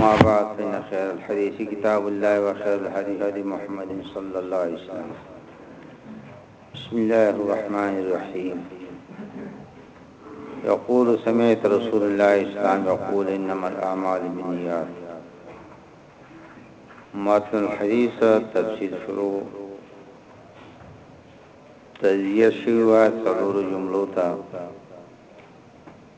أما بعد فإن خير الحديث كتاب الله وخير الحديث هدي محمد صلى الله عليه وسلم بسم الله الرحمن الرحيم يقول سمعت رسول الله السلام يقول إنما الأعمال بالنيات متن الحديث تفسير شروع تجزیه شروع څلور جملوتا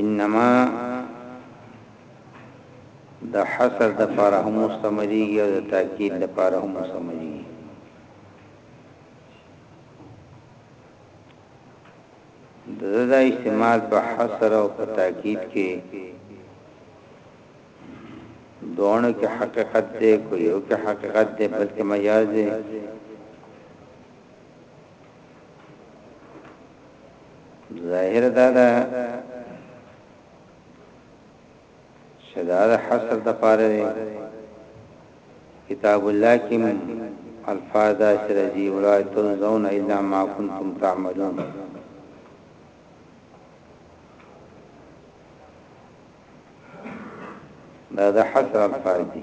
انما د حصر د پاره هم مستمریږي او د تاکید د پاره هم مستمریږي د دا استعمال په حصر او په تاکید کې دوانو کې حقیقت دی کو یو کې حقیقت دی بلکې مجاز دی ظاهر دا ده چې دا د حصر د پاره دی کتاب الله کې الفاظ سره دی ولا تنزون الا ما كنتم تعملون دا د حصر الفاظ دی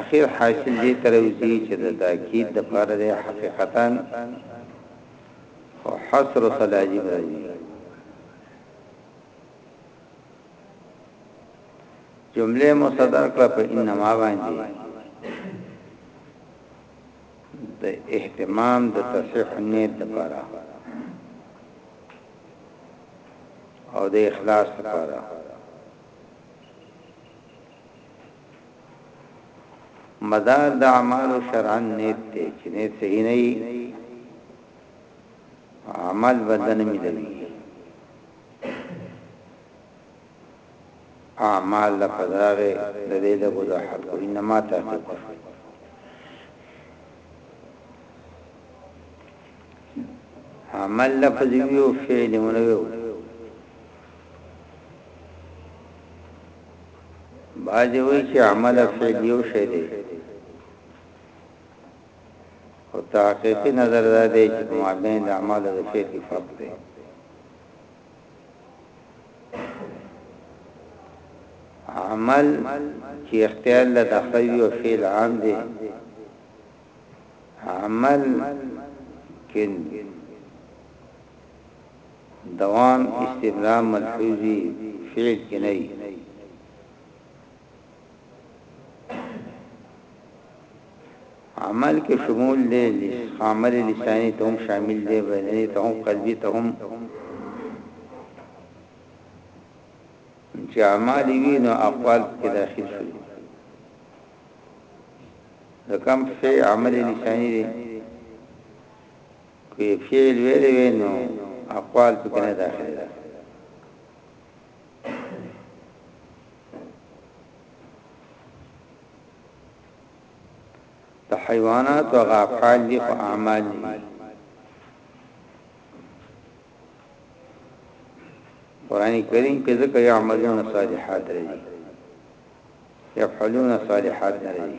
اخیر حاصل دې ته راوځي چې د تاکید لپاره دی حقیقتاً خو حصر ته لازم راځي. جمله مصدر کړه په انما باندې د اهتمام د تصحیح نیت لپاره او د اخلاص لپاره مدار د اعمالو شرعاً نیت دی چې نیت صحیح نه وي عمل بدن ملوي اعمال لا پدراغه د دې د وضاحت کو انما تحقیق عمل لفظ یو فعل منوي بعض وی چې عمل فعل یو شی دی او تحقیقی نظر دا دی چې په مابین د عمل او فعل کې فرق دی عمل چې اختیار له داخل یو فعل عام دی عمل کې دوام استفهام ملحوظي فعل کې نه وي عمل کې شمول دی عمل لسانی ته هم شامل دی بدني ته هم قلبي ته هم چې اعمال وی نو اقوال کې داخل شي لکم فی عمل لسانی دی که یې فعل ویلی وی نو اقوال پکې نه داخلېدل د حیوانات او غافال دي په اعمال دي قران کریم کې ذکر یعملون صالحات راځي یفعلون صالحات راځي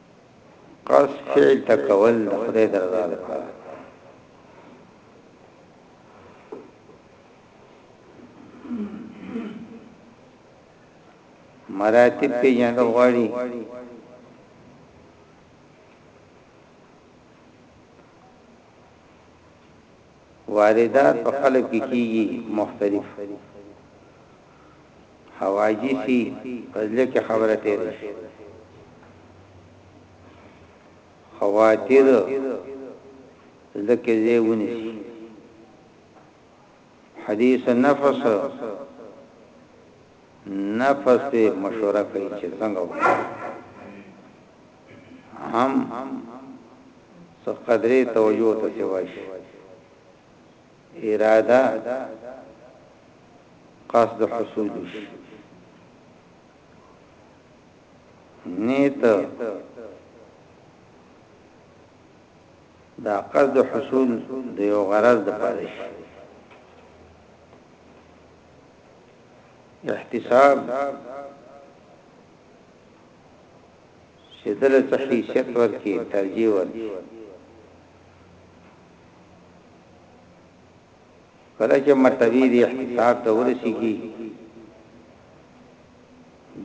قصد فعل ته کول د خدای د رضا لپاره دی. مراتب پیژندل غواړي واردات په خلک کې کیږي مختلف خواجی سی په زړه کې خبره تیره شي خواتیر زړه کې ځای ونیسي حدیث نفس نفس په مشوره کوي چې څنګه وکړي هم څو قدرې توجه ته سیواشي اراده قصد حصول شي نیت دا قصد حصول د یو غرض د پاره شي احتساب چې دل ته حیثیت ورکړي ترجیح ورکړي کله چې مرتبه دې احتساب ته ورسیږي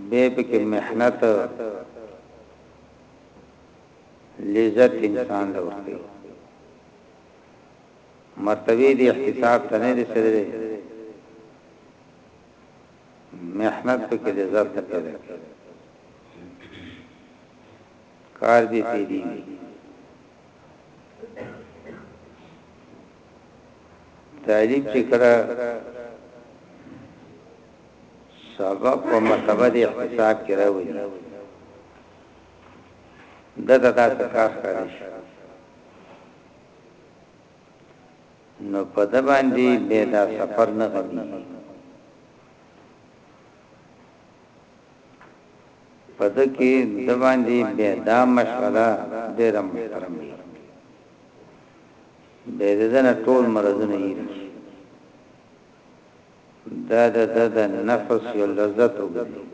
به پکې محنت لذت انسان له ورته مرتبه دې احتساب ته نه رسیدلې محنت پکې لذت ته پیدا کار دې تیری تعریف چې کړه سبق او مرتبه د احتساب کې راوي دغه دا تکاس کوي نو په د باندې به دا سفر نه غوي په ده کې ده باندې بیا دا مشغله ډېره محترمېږي، بیا د ده نه ټول مرضونه هېر شي، دا د ده د نفس یو لذت وګرځي،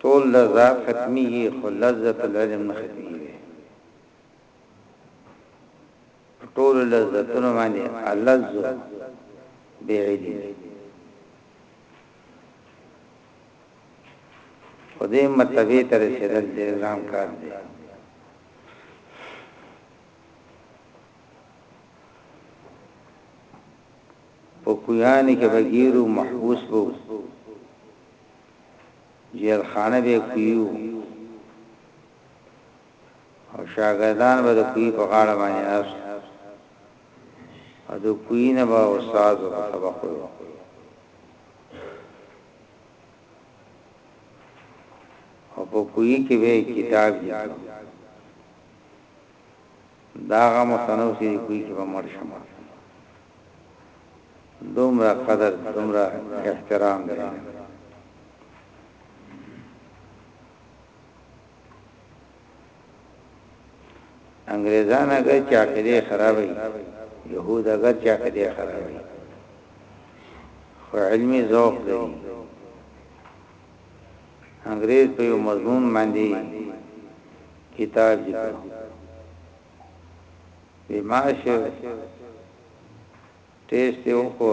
ټول لذات ختمېږي خو لذت العلم نه ختمېږي. په ټولو لذتونو باندې الذ بعلم په دې مرتبه ته رسیدل د ګران کار دی په کویان کې بغیرو محبوس وو جیل خانه به کویو او شاګردان به د کوهي په غاړه باندې ناست وو او د کوهي نه به استاد ورته سبق ویلو. او په کوهي کې به کتاب لیکلو. دا هغه مصنف چې د کوهي کې به مړ شم. دومره قدر دومره احترام دی. انګريزان اگر چې عقيده خرابوي يهود اگر چې عقيده خرابوي خو علمي ذوق لري انګريز په یو مضمون باندې کتاب لیکو بیماش ټیسټ یو کو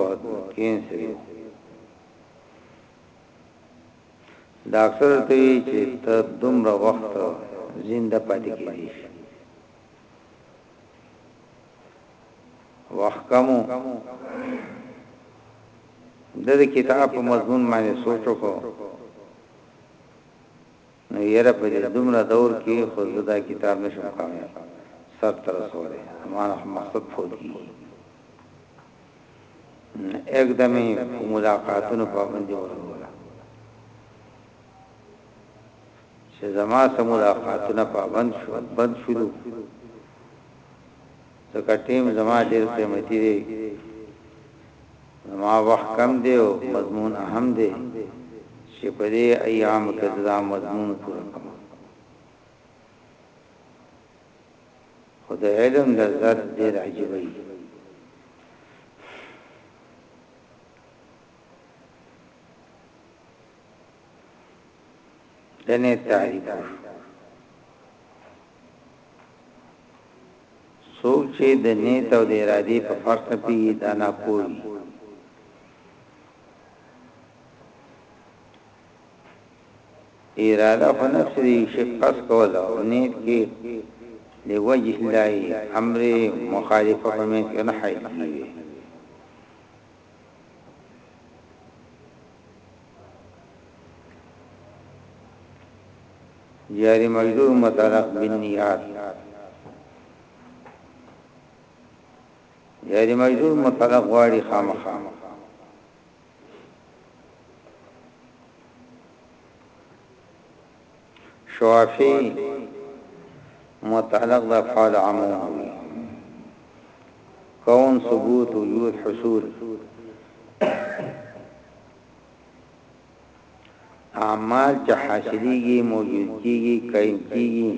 کینسر یو ډاکټر ورته وي چې ته دومره وخت زنده پاتې کېدی شې. وخت کم و. ده د کتاب په مضمون باندې سوچ وکړ. نو یره په دې دومره دور کې خو زه دا کتاب نشم کامیاب سر ته رسولی. زما مقصد فوت کېږي. اګدمي ملاقاتونو پابندي ولګوله چې زما سره ملاقاتونه پابند شو بند شولو ځکه ټیم زما ډیر قیمتي دی زما وخت کم دی او مضمون اهم دی چې په دې ایام کې دا مضمون پوره کړم خو د علم لذت ډېر عجیب وي دنه تعریف څوک چې د نیت او د ارادې په فرق نه پیږي دا نه پوهیږي اراده خو نفس دی چې قصد کول او نیت کې لوجه الله امر مخالفه په منځ کې نه حایل کیږي جاری مجرور متعلق بالنیات جاری مجرور متعلق غواړي خامخا شوافی متعلق د افعال عموم وي کون ثبوت وجود حصول اعمال چې حاصلېږي موجود کېږي قائم کېږي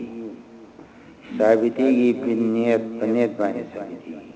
ثابتېږي په نیت په نیت باندې ثابتېږي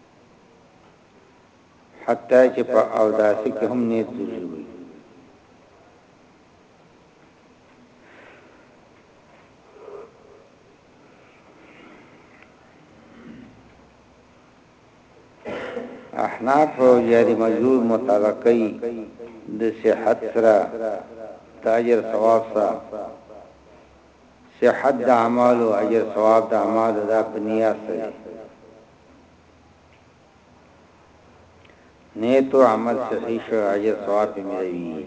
حتی چې په اوداسه کې هم نیت ضروري وي احناف او جاری مجبور مطابقی د صحت سره تاجر ثواب سره صحت د اعمال او اجر ثواب د اعمال دا په نیت سره نیت او عمل صحیح شو اجر ثواب ملوي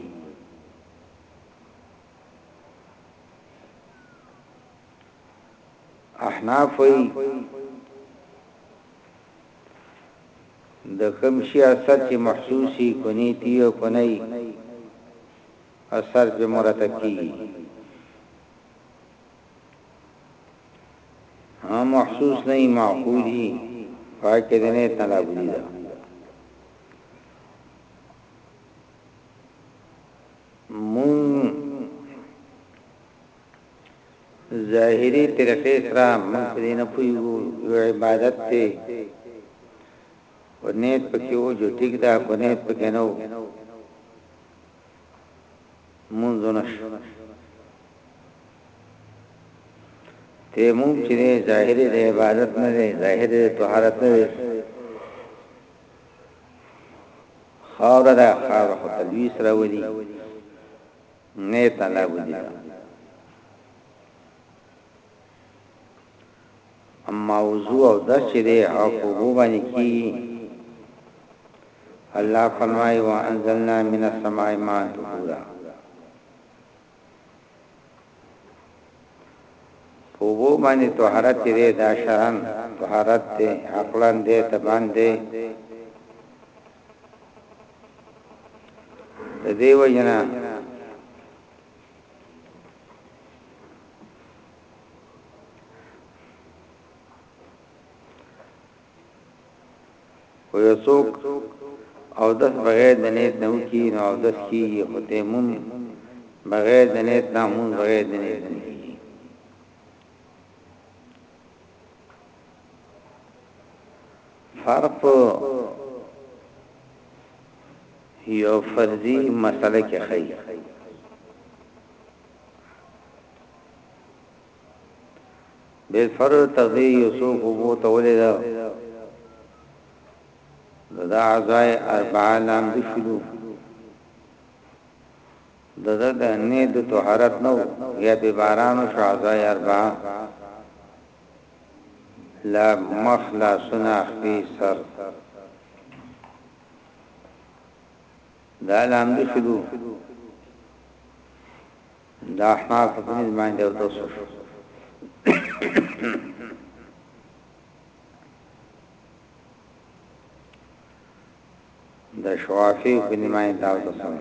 احناف وی د کم شي اثر چې محسوسي کونی تیو کونی اثر به مرتب کیږي ها محسوس نه معقولی پای کې دنه تنابلی ده مون ظاهری طریقې سره مون په دې نه پویو یو عبادت ته ونیت پکې و جو ټیک دا ونیت پکې نه لمونځونه شو. تیمم چې دی ظاهر یې د عبادت نه دی، ظاهر یې د طهارت نه دی. خاوره ده، خاوره خو تلویس راولي، نیت الله ودي اما وضو او درس چه دی هغه په اوبو باندی کیږی الله فرمایی وانزلنا من السماء ماء طهورا په اوبو باندی طهارت چه دی دا شرن طهارت دی عقلن دی تبان دی دیو جنا خو یو څوک او داس بغیر د نیت نو کی نو او داس کی خو تیمم بغیر د نیت نه مون بغیر د نیت نه فرق یو فرضي مسئله کې ښايي بالفرض تغذیه یوسف وبو ته ولیده دا عزای اربعه لام بشلو دا دا دا نه دو طهارت نو یا بی بارانو شو عزای اربعه لا مخلا سنا اخبی سر دا لام دي شروع دا حاف په دې باندې او تاسو د شوافی په نیمه دا د سم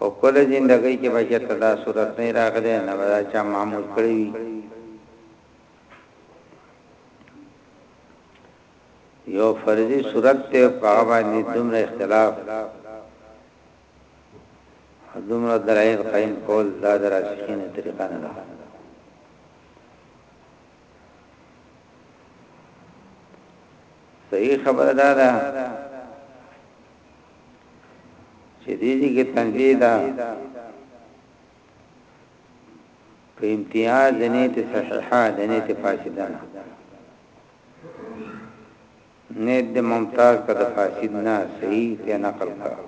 او کله زندګۍ کې بچت دا صورت نه راغله نه ودا چا معمول کړی یو فرضي صورت ته په هغه باندې دومره اختلاف دومره درایل قائم کول دا دراسخینه طریقه نه ده صحیح خبره ده دا چې دې دې کې تنبیه ده په امتیاز د نیت صحیحه د نیت فاسده نه نیت د ممتاز که د فاسد نه صحیح ته نقل کړه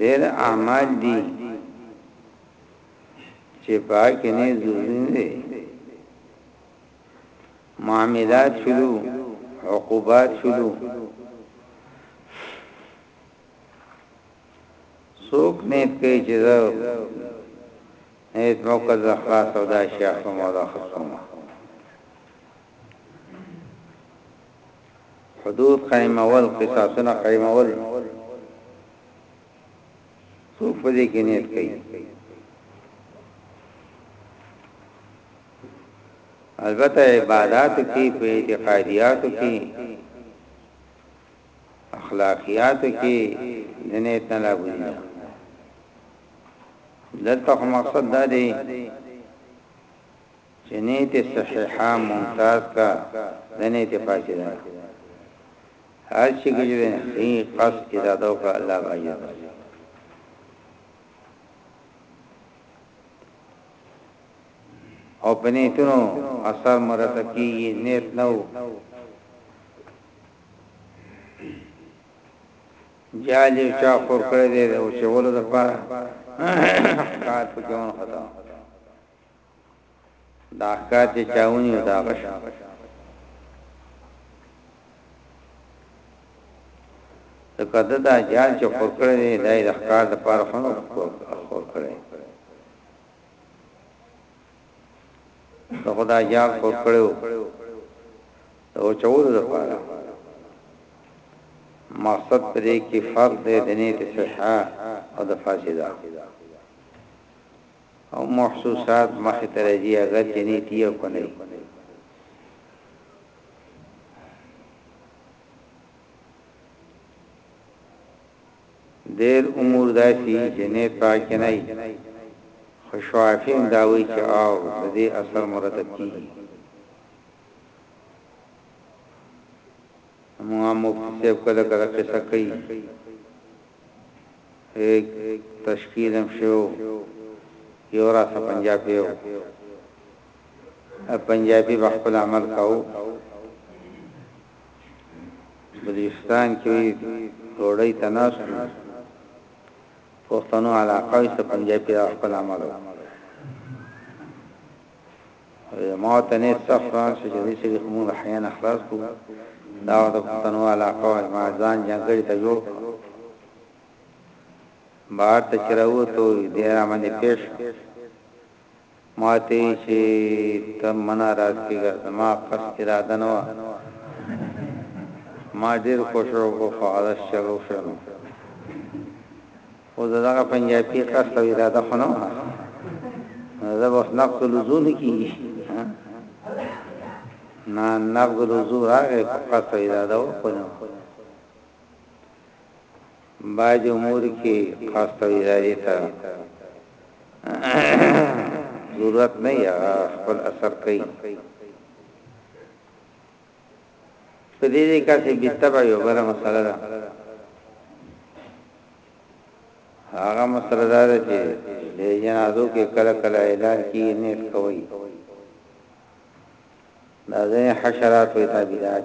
ډېر اعمال دي چې پاک نه ضروري دي معاملات شلو عقوبات شلو سوک نیت کئی چه دا نیت موقع دا خلاص او دا شیخ و مولا خصوم حدود قائم اول قصاصنا قائم اول سوک پدی کی نیت کئی البته عباداتو کې په اعتقادیاتو کې اخلاقیاتو کې د نیت نه لابدی نه دلته مقصد دا دی چې نیت صحیحه ممتاز کا د نیت فاسده هر شي کې د خې قص اراده او الله باندې او په نیتونو اثر مرتب کیږي نیت نه وو جال یو چا خور کړی دی او چې ولو د پاره کار پکې ونه خطا دا کار چې چاونی دا غش ته کده دا جال چې خور کړی دی دا د ښکار د پاره خور کړی نو خدا جام خو کړو او چول د پاره مقصد پرې کې فرض دې د نیت صحه او د فاسده او محسوسات مخه ترجی اگر چې نیت یې کو نه ډیر امور داسی یی چه نه پاکینه یی خو شوافی هم دا وایی چه او ددی اثر مرتب کیږی زموږ مفتی صاحب کله کله قصه کوي هیک تشکیل هم شو یو راته پنجابی و پنجابی بخپل عمل کاو بلوچستان کې ډوړی تناس پښتنو علاقه یې پنجاب په خپل عمل وکړ ما ته نه سفران چې دې چې کومه حیا نه خلاص کو دا د پښتنو علاقه ما ځان جنګړي ته جوړ بار ته چروتو دې را باندې پیښ ماته یی چی ته منه راکیږه زما قصد اراده نه وه ما ډیر کوشش وکړو خو هغه داسی چلو کښی نو اوس ددغه پنجابی قصد او اراده خو نه وه نو زه به اوس نقد الوضو نه کیږی نه نقد الوضو راغی خو قصد او اراده وه خو نه وه. باید امور کی کاست او اداری ته ضرورت نه وی هغه خپل اثر کوي په دې دې کاسې بیتبع یو بل مسله ده هغه مسله ده چې د جنازو کې کله کله اعلان کی نیت کوي دا ځنه حشرات وي تابعات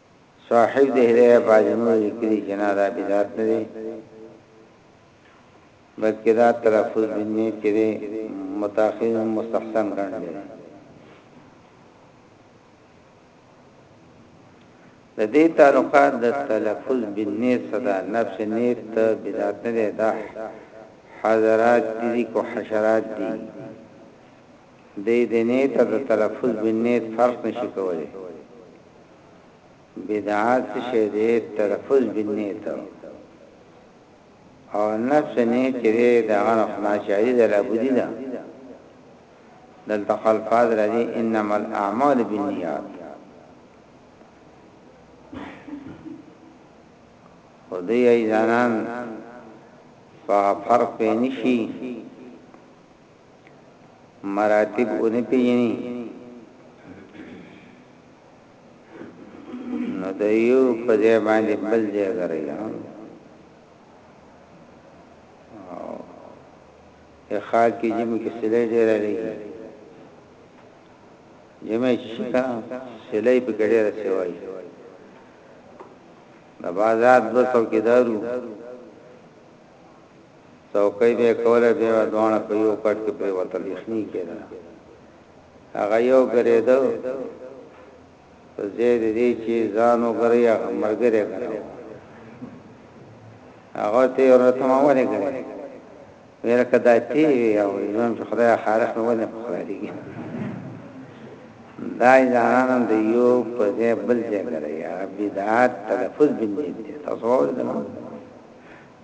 صاحب د هدايه باج نور ليکلي چې نه دا بدعت نه دی بلکې دا تلفظ بالنيت چې دی متأخر مستحسن ګڼل دی د دې تعلقات د تلفظ بالنیت صدا نفس نیت ته بدعت نه ده حضرات دي کو حشرات دي دی دنې ته د تلفظ بالنیت فرق نشي کولی بدعه څه شی دی تلفظ بالنیت او نفس نیت چې دی د هغه نه خو ناچاري ده لابودي ده دلته خو الفاظ راځي انما الاعمال بالنیات خو دوی ایزانان په فرق پې نشي مراتب ونه پیژني نو د یو په ځای باندې بل ځای غري او اخال کې جمع کې سلی ډیر لري جمع چې شکا سلی په ګډه رسوي د بازار دو څوکیدارو څوکۍ به یې کوله، بیا به دواړه په یو کټ کې پرېوتل، یخني کېدله. هغه یو ګرېده، په ځای د دې چې ځان وګري، هغه ملګری ګراوه. هغه ورته یې وویل، ته ما ولې ګرې؟ ویې لکه دا تی وي او ژوند چې خدای خالق مې ولې په خدای لګي. دا ځانان هم د یو په ځای بل ځای ګري، هغه بدعت تلفظ بندید دی، تاسو واورېدل؟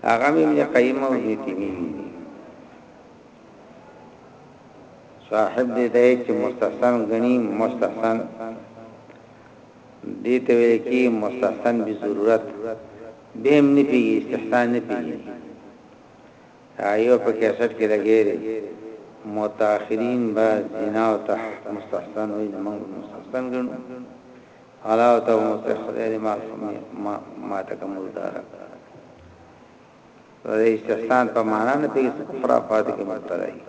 هغه مې ابن قیم او ابن تیمیه ویلي دي صاحب دې دی چې مستحسن غني مستحسن دې ته ویل کی مستحسن به ضرورت به هم نه پیږي استحسان نه پیږي ایو په کیسټ کې لګېره متأخرین با زنا او تح مستحسن وي موږ مستحسن ګڼو الله ته مو په خدای دې معاف کړي ماته که مردار کړه د استحسان په معنا نه پیږي خرافات کې مبتلا دي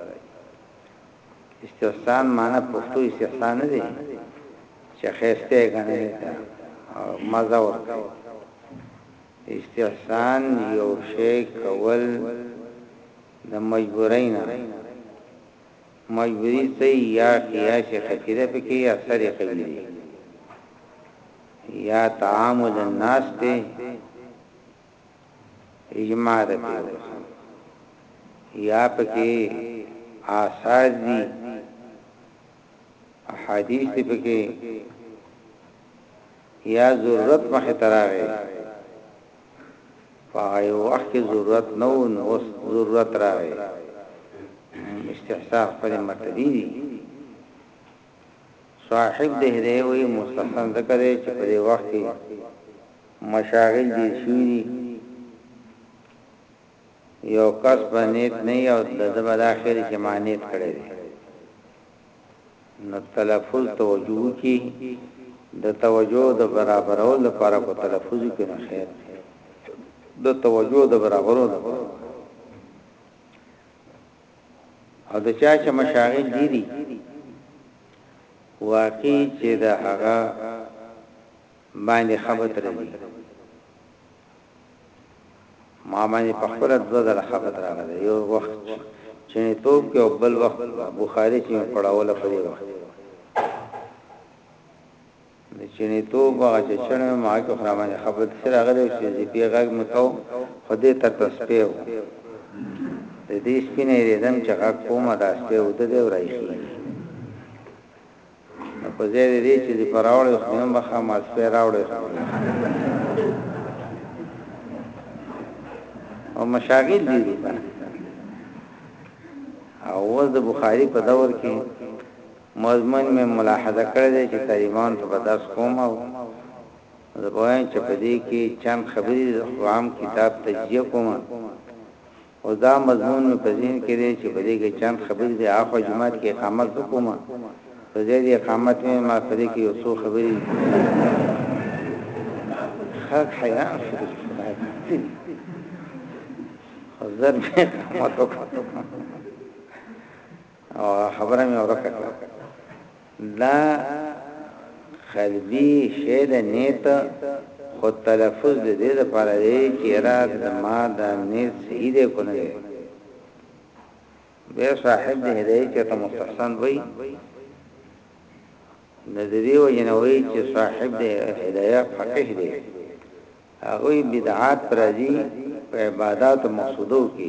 استحسان معنا پښتو استحسان نه دي چې خسته غني ده او مزه ورته استحسان یو شی کول د مجبورینه مجبوري څه يي يا قياس خفي ده پکې يا سر يې قوي دی يا تعامل الناس دی اجماع ده پکې وکړه يا پکې آثار دي احاديث دي پکې يا ضرورت مخه تراغه په يو وخت کې ضرورت نه وو نو اوس ضرورت راغی استحسان خپل مرتبه دي صاحب دهره وی مستحسن ذکر دی چې په دې وخت کې مشاغل دي شوی یو کس به نیت نه وي او له ده به دا ښکاري چې ما نیت کړی دی، نو تلفظ توجه وکړي، د توجه د برابرولو لپاره که تلفظ وکړي نو خیر دی، د توجه د برابرولو لپاره وکړي. او د چا چې مشاغل ډېري واقعي چې د هغه باندې خبط راځي ما باندې په خپله دوه ځله خبت راغلی دی، یو وخت چڼیتوب کې او بل وخت بخاري چې مې پړاوله په دې وخت د چڼیتوب هغه چې چڼې ما کې خو رامنې خبرې څه راغلی چې زیپې غږ مې کو خو دې تر ته سپی و د دې سپي نه یېرېدم چې غږ کومه دا سپی اوده دی او راایښېږي نو په ځای د دې چې لیفه راوړی اوس مې هم بخښه ماسپی راوړی او مشاغل دي دي کنه او اوس د بخاری په دور کې مضمون مې ملاحظه کړې ده چې طالبان ته بداس کوم او زه وایم چې په دې کې چند خبرې عام کتاب تجزیه کوم خو دا مضمون مې په ذهن کې دی چې په دې کې چند خبرې دي، اخوا جومات کې اقامت زه کوم، په ځای د اقامت مې ما په دې کې یو څو خبرې خلک حیران شول چې خدای څه دي، خو زر مې اقامت وکړ. او هغه خبره مې ورکه کړه دا قلبي شی د نیت خو تلفظ د دې لپاره دی چې را د ما د نیت صحیح دی کو نه دی به صاحب د هدایت ته مستحسن وای نظری و جنوي چې صاحب د هدایت فقيه دی هغه بدعات پر دي په عبادت مقصودو کې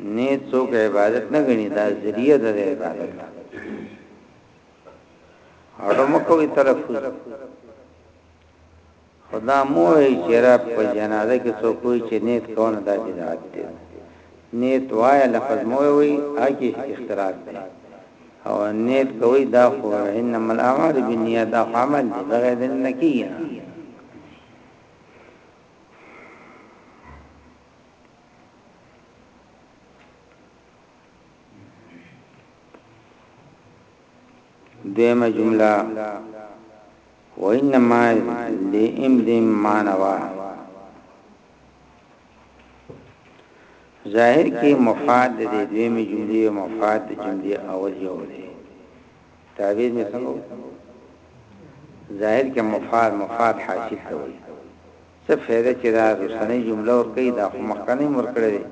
نه څوک عبادت نه غني دا ذریعہ ده عبادت اړه مکوې طرف خدا مو ای چیرې په جنازه کې څوک وي چې نیت کونه دا بدعت دی نیت وای لفظ مو وي اګه اختلاف دی او نیت کوي دا خو انما الاعمال بالنیات دا عمل دی بغیر د نکیه دویمه جمله وانما لامد ما نوا ظاهر کې مفاد د دویمه جملې او مفاد د جملې اول یو دی تعبیر مې څنګه ظاهر کې مفاد مفاد حاصل کوي څه فایده چی دا روسنی جمله ورکوی دا خو مخکنی هم ورکړی دی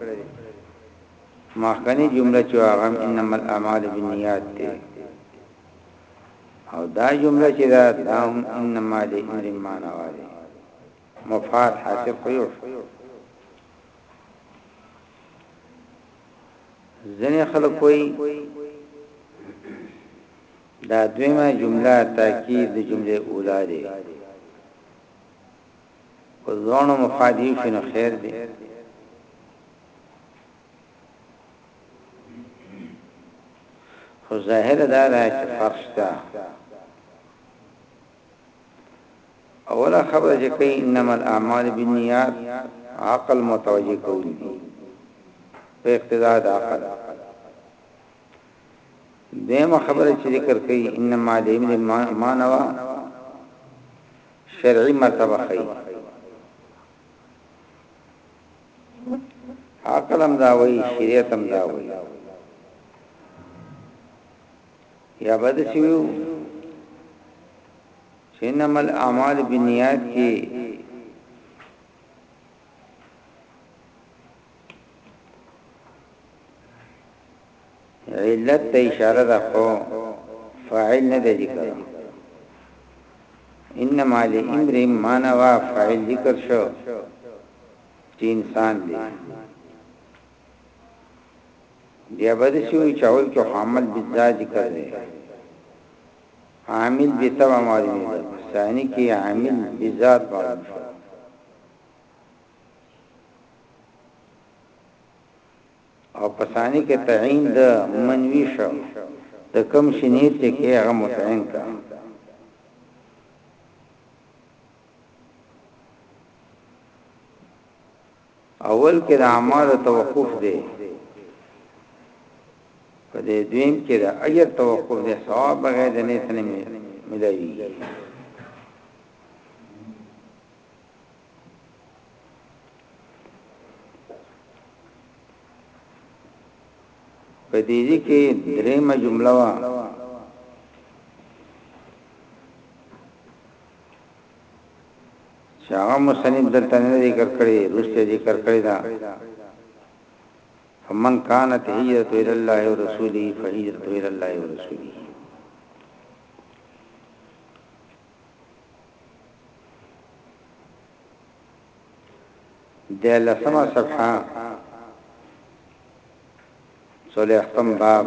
مخکنی جمله چی هغه هم انما الاعمال بالنیات دی او دا جمله چی دا دا هم انما لامر ما نوا دی مفاد حاصل خو یو ځنې خلک کوئی دا دویمه جمله تاکید د جمله اوله ده که دواړو مفاد یو شي نو خیر دی خو ظاهر دا ده چې فرق شته اوله خبره چې کوي انما الاعمال بالنیات عقل متوجه کوي په اقتضاء د عقل دیمه خبره چې ذکر کړي انما دیم دی مانوا شرعي مرتبه خي عقل هم دا وایي شریعت هم دا وایي یا بد شیو انما الاعمال بالنیات کې علت ته اشاره ده خو فاعل نه دی ذکر انما لامر ما نوا فاعل ذکر شو چې انسان دی بیا به شو چې اول کې حامل بالذات ذکر دی عامل به تبع معلومه ده ثاني کې عامل بالذات معلومه او په ثاني کې تعین د منوی شو د کم شنیت چې کې هغه متعین کا اول کې د اعمال توقف دی په دې دویم کې د اجر توقف دی ثواب بغیر د نیت نه ملایوي په دې کې درېمه جمله وا شاغه مصنف دلته نه ذکر کړی روسته ذکر کړی دا فمن كانت هجرته الى الله ورسوله فهجرته الى الله ورسوله ده لسما صفحه سوله اختم باب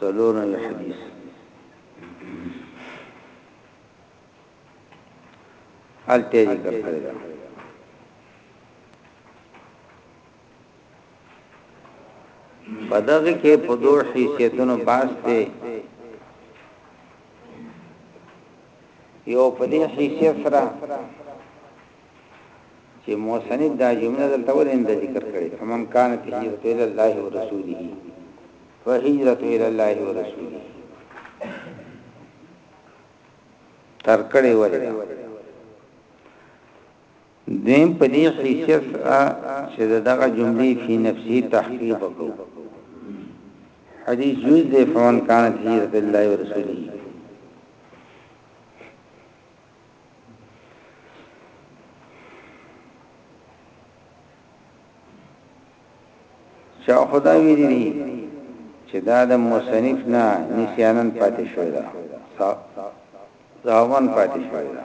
سلون الحديث حال تیجی کرده په دغه کې په دوه حیثیتونو باس دی یو په دې حیثیت سره چې موسنید دا جمله دلته ورند ذکر کړي فمن کان تهیرت الی الله ورسوله فهجرت الی الله ورسوله تر کړي ورته دویم په دې حیثیت سره چې د دغه جملې فی نفسه تحقیق وکړو حدیث جز دی فمن کانت هجرت الله ورسوله چا خدا ویلی چې دا د مصنف نه نسیانن پاتې شوی دا زاوان پاتې شوی دا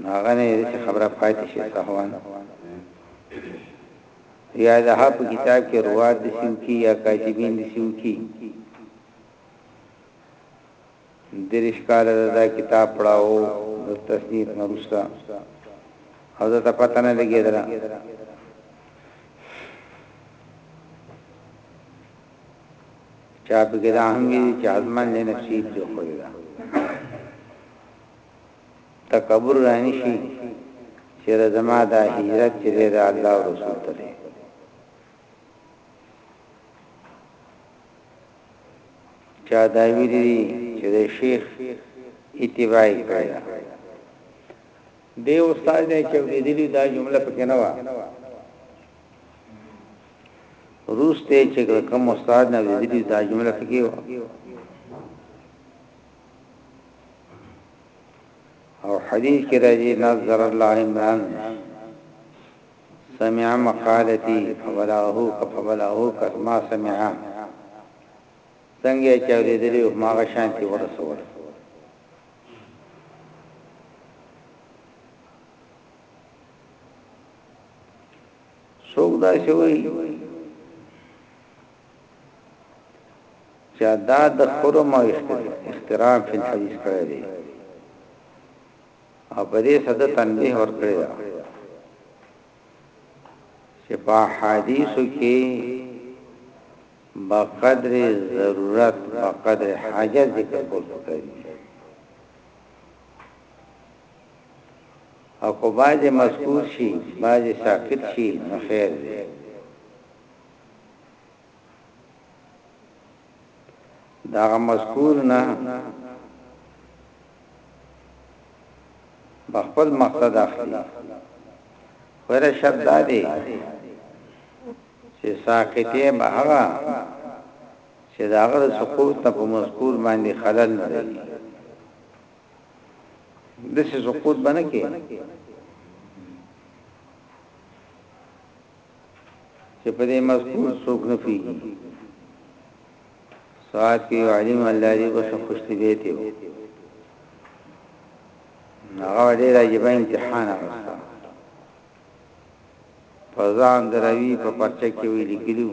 نو هغه نه یې چې خبره پاتې شي سهوا یا د هغه په کتاب کې روات دي سیو کی یا کاتبین دي سیو کی دریش کال دا کتاب پڑھاو د تصنیف نرستا او دا ته پته نه لګیدل چا په ګرام وی چې ازمن لنفسیب جو خو دا تکبر رانشي چیرې زما دا هجرت چې دی دا الله او رسول ته دی چا دا ویلي چې د شیخ اتباع کړی دی استاد نه چې ویلي دا جمله پکې نه و روسته چې کوم استاد نه ویلي دا جمله پکې و او حدیث کې راځي نظر الله عمران سمع مقالتي فبلاه فبلاه کما سمع څنګه چې اورېدلې او ماغه شانتي ورسول څوک دا شوی چا دا د حرم او اخترام فی الحدیث کړی دی او په دې سره د تنبیه ورکړی دا چې په حدیثو کې با قدر ضرورت با قدر حاجت ذکر کول پکاري او کو باج مذکور شي باج ساکت شي نو خیر دی داغه مذکور نه بخپل مقصد اخلي خیر شرط دا دی چې ساقطه به هغه چې دا غره سقوط ته په مذکور باندې خلل نه دی د څه سقوط باندې کې چې په دې مذکور څوک نه پوهیږي سواد کې عالم الله دې بس خوشتي به ته و هغه ډېر عجیب امتحان راغستا فزان دروي په پرچه کې وی لیکلو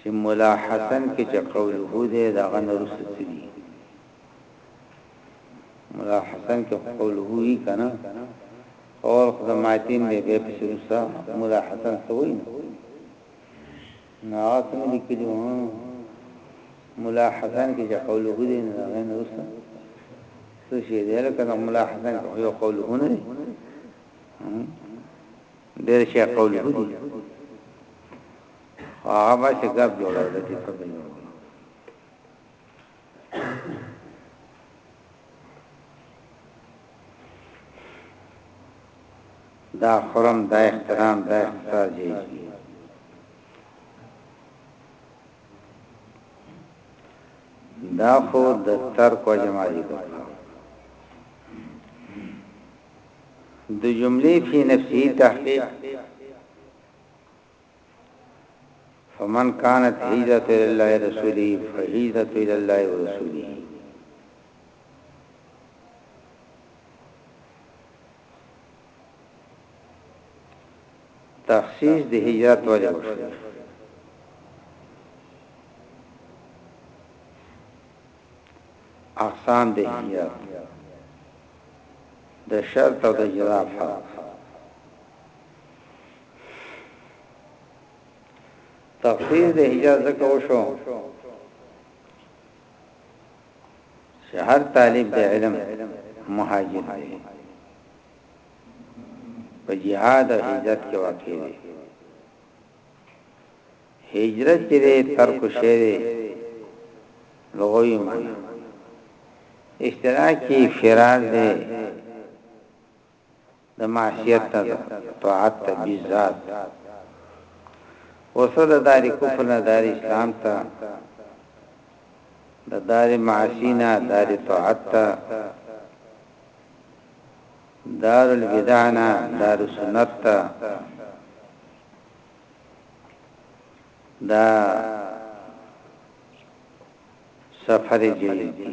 چې مولا حسن کې چې قول هو دې دا غن رسول دي ملا حسن کې قول هوی کنه قول خدا ماتین دی به پسوسا ملا حسن سوی نه نه اسم لیکلو ملا حسن کې چې قول هوی دی نه غن اوسه څه شي دی لکه ملا حسن کې یو قول هوی نه ډېر شي قول هوی دی هغه به څه ګپ جوړول دي په بنو دا خرم دا احترام دا اختصار جي دا خو د ترک و جماعي دا د جملې فی نفسی تحقیق فمن كانت هجرته الى الله رسوله فهجرته الى الله ورسوله تخصیص د هجرت وجه وشو اقسام د هجرت د شرط او د جزاء فرق تخصیص د حجاز ځکه وشو چې هر طالب د علم مهاجر دی په جهاد او هجرت کې واقع دی هجرت چې دی ترک شی دی لغوی معنی اشتراکی فرار دی د معصیت نه د طاعت ته بی ذات اوسه د دار کفر نه دار اسلام ته د دار معاصی نه دار طاعت ته دار البدع نه دار سنت ته دا سفر جنتی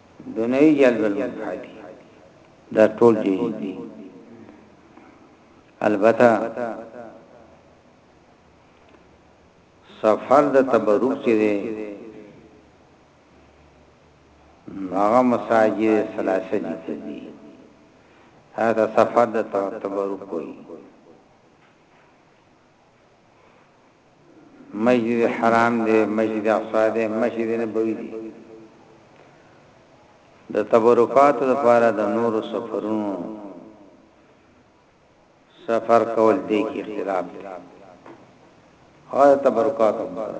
دنه جلب المتحدی دا ټول جی دی البته سفر د تبرک چې دی هغه مساجد ثلاثه ذکر دي هغه سفر د تبرک کوي مسجد حرام دی مسجد اقصا دی مسجد نبوي دی د تبرکات لپاره د نورو سفرونو سفر کول دی کې اختلاف دی او تبرکات لپاره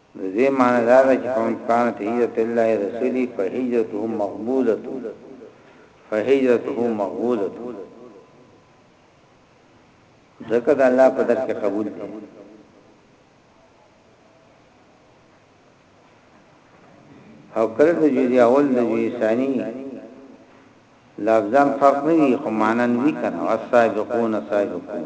د دې معنی دا ده چې فمن کانت هجرته الله رسوله فهجرته مقبوله فهجرته مقبوله ځکه د الله په در کې قبول دي او کله د جزي اول د جزي ثاني لفظان فرق نه دي خو معنا نه دي کنه والسابقون سابقون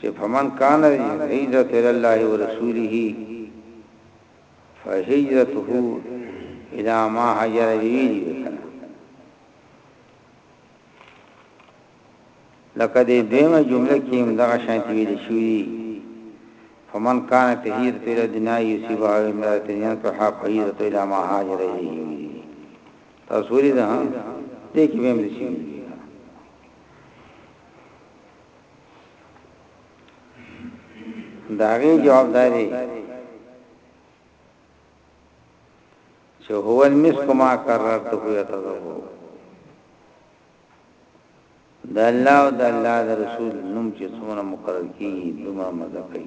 چې فمن کان هجرت الى الله ورسوله فهجرته الى ما هاجر الیه لکه دې دیمه جمله کې هم دغه شانتی ویل شوې فمن کان تهیر تیر دنیا یصيب او امرات یان په حق هیر تو اله ما هاجر الیه تاسو ورې ده دې کې به هم شي داغي جواب داري چې هو المسك ما قررته يتذبو د الله او د الله د رسول نوم چې څومره مقرر کیږي دومره مزه کوي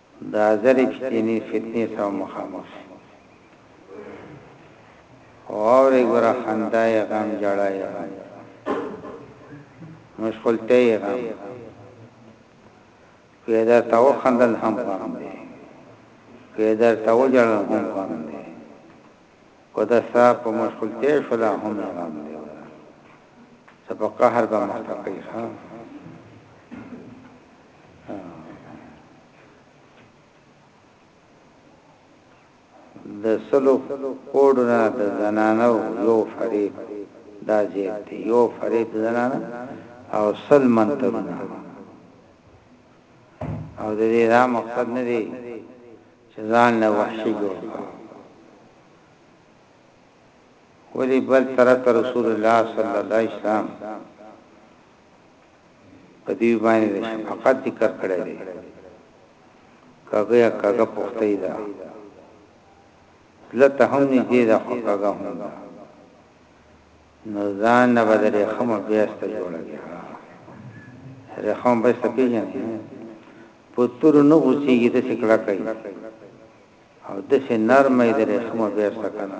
دا ځلې چې چیني فتنې سره مخامخ شي خو واورئ ګوره خندا یې غم ژړا یې غم مشغولتیا یې غم که درته وخندل هم غم دی که درته وژړل هم غم دی که د ستا په مشغولتیا شوله هم غم دی څه په قهر به مخته کوي ښه د سلو کوډونه د زنانو یو فریب دا زیب دی یو فریب زنانه او سل منترونه او د دې را مقصد نه دی چې ځان له وحشي جوړ کړو ولی بل طرف رسول الله صلی الله علیه وسلم په دوی باندې د شفقت ذکر کړی دی. کږه یا کږه پښتۍ ده. زړه ته هم نږدې ده خو کږه هم ده. نو ځان نه به د رېښمو بېسته جوړه بیا. رېښمو بېسته پېژنې؟ په تورو نه غوڅېږي داسې کلکه وي او داسې نرمه یې د رېښمو بېسته که نه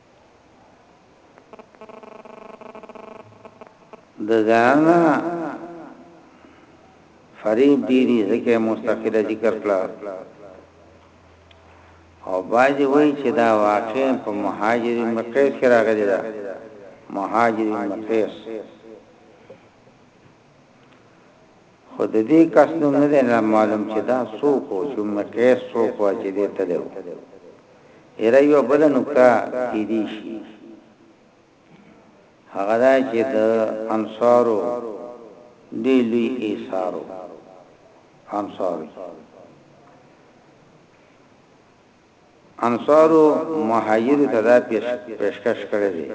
د زنانه فریب ډیری ځکه مستقله ذکر کړه او باج وای چې دا واقع په مهاجر مقیس کې راغلی دا مهاجر مقیس خو د دې کس نوم نه دی معلوم چې دا څوک و چې ام قیس څوک وه چې دې تللی و. یره یوه بله نکته کیدی شي هغه دا چې د انصارو دی لوی ایثارو انصارو انصارو مهاجرو ته دا پیشکش کړی دی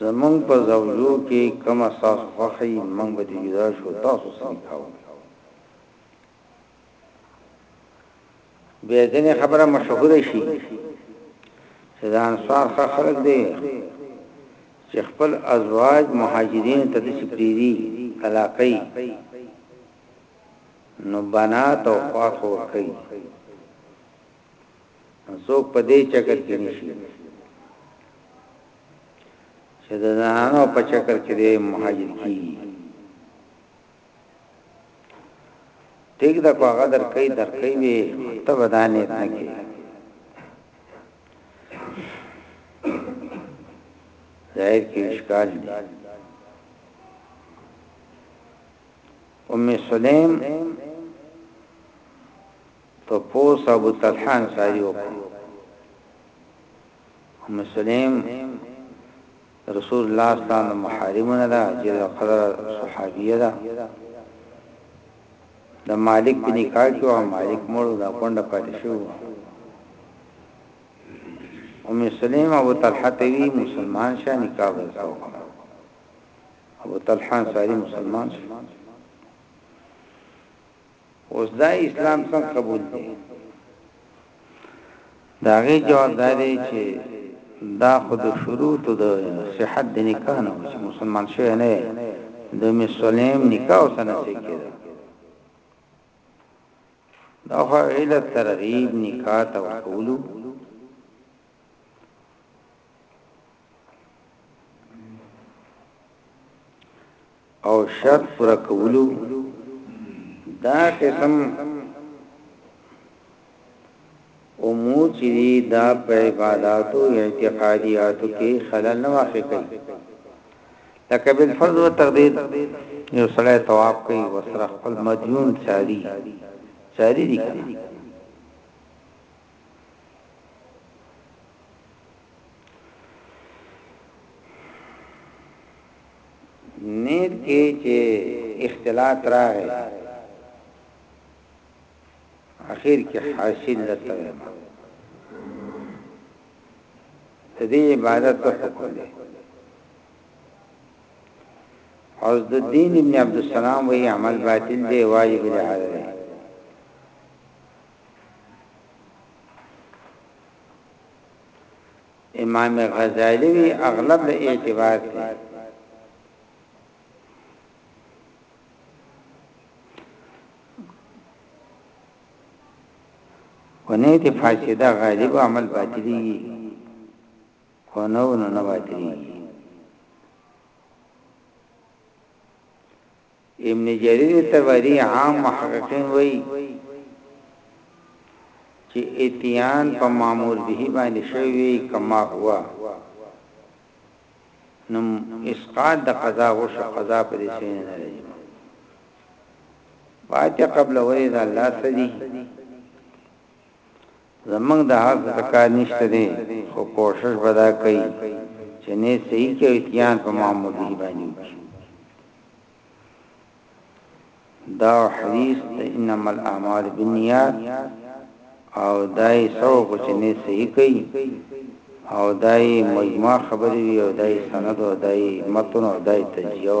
زمونږ په زوجو کې کومه ستاسو خوښه وي موږ به دې جدا شو تاسو سره نکاح وکړو بیا ځینې خبره مشهوره شي چې دا انصار ښه خلک دی چې خپل ازواج مهاجرین ته د سپریدي طلاقي نو بنات او خواص ورکوي نو څوک په دې چکر کې نشي چې د زنانو په چکر کې دې مهاجر کی ټیک دا کو هغه در کوي در کوي وي ته ودانې نه کی ظاهر کې اشکال دی ام سلیم تپوس ابو طلحه انصاری وکړو ام سلیم رسول الله صلی الله علیه وسلم محارمونه ده جل قدر صحابیه ده د مالک په نکاح کې او مالک مړ دا کونډه پاتې شو ام سلیم ابو طلحه ته وی مسلمان شه نکاح وکړه ابو طلحه انصاری مسلمان شو اوس دا اسلام څنګه قبول دی دا غي جواب دی چې دا خود شروط د صحت د نکاح نه چې مسلمان شوی نه د مسلم نکاح وسنه سي کېده دا خو علت ترغیب نکاح ته وکولو او شرط پر کولو دا قسم امور چې دا په عبادت او اعتقادیات کې خلل نه واقع کوي لکه بل فرض او تقدیر یو سره تواب کوي وسره خپل مدیون ساری ساری دي کنه نیت کې چې اختلاط راغی اخر کې حاصل لته ما ته دې عبادت ته حکم دی او د دین ابن عبد السلام وی عمل باطل دی واجب دی حاضر امام غزالی وی اغلب له اعتبار دی ونه ته فاسده غالب عمل باطلی کو نو نه باطلی ابن جرير طبري عام محققين وايي چي اتيان په مامور به باندي شوي وي کما هو نو اسقاط د قضا وشو قضا په دې شي نه راځي فاتح قبل ورې دا الله سدي زموږ د هڅو څه کار نشته دی خو کوشش به دا کوي چې نیت صحیح کړي او اتیان په معموله باندې وکړي دا حدیث د انما الاعمال بالنیات او دای سو کو چې نیت صحیح کړي او دای مجموع خبرې او دای سند او دای متن او دای تجیه